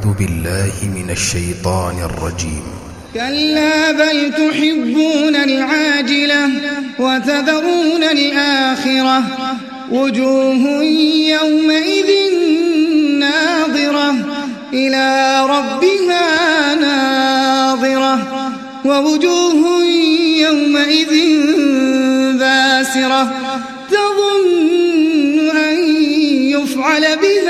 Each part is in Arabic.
أعوذ بالله من الشيطان الرجيم. كلا بل تحبون العاجلة وتذرون الآخرة. وجوه يومئذ ناظرة إلى ربها ناظرة. ووجوه يومئذ باسرة تظن أن يفعل بها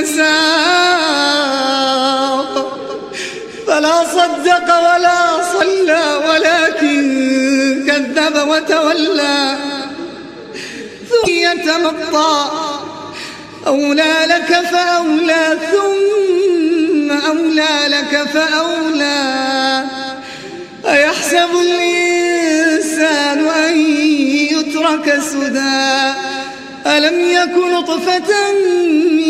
المساق فلا صدق ولا صلى ولكن كذب وتولى. ثم يتمطى. أولى لك فأولى ثم أولى لك فأولى. أيحسب الإنسان أن يترك سدى؟ ألم يكن نطفة من